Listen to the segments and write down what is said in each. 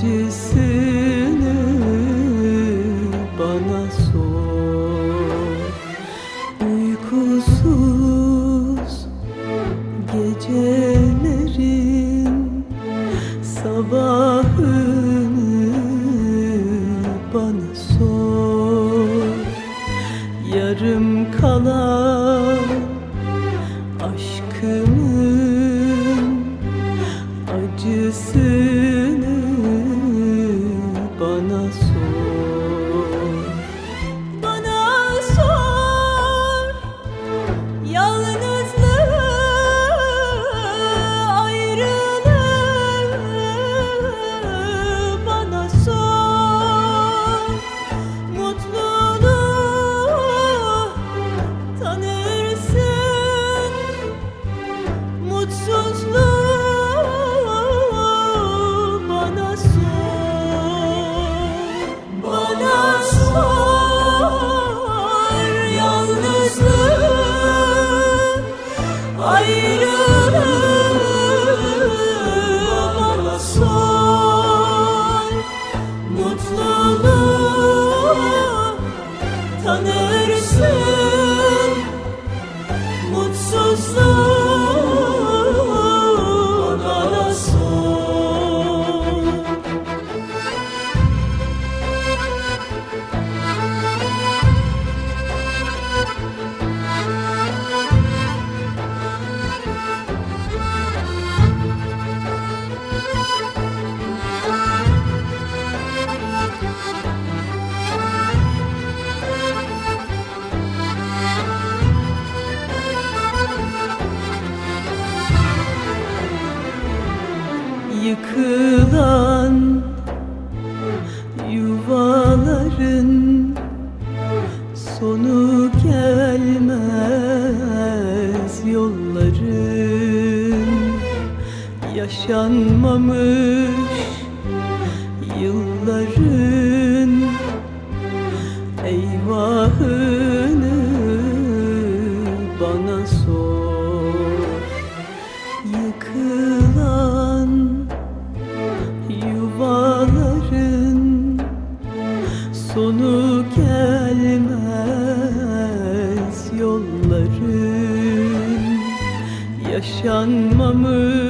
acısını bana sor. Uykusuz gecelerin sabahını bana sor. Yarım kalan yüzünü bana sor. yıkılan yuvaların sonu gelmez yolların. Yaşanmamış yaşanmamış.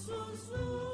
sussurro.